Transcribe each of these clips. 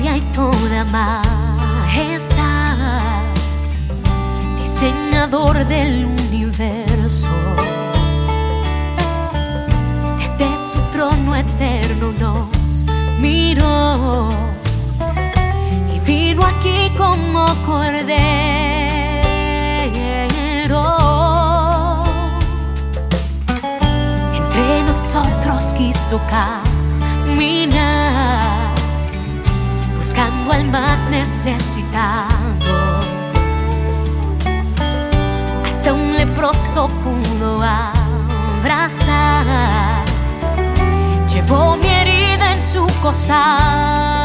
gloria y toda majestad, diseñador del universo. Desde su trono eterno nos miró y vino aquí como cordero. Entre nosotros quiso caminar buscando al más necesitado un leproso pudo abrazar. Llevó mi herida en su costado.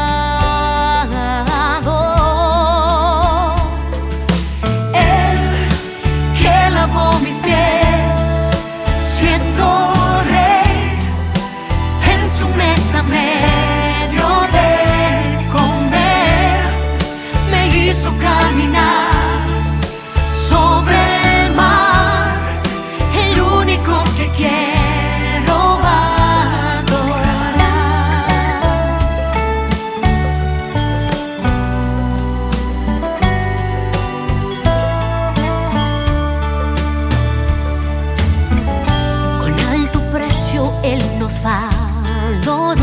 Valoró,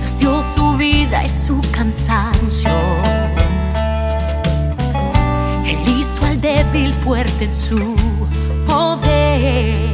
nos dio su vida y su cansancio. Él hizo al débil fuerte en su poder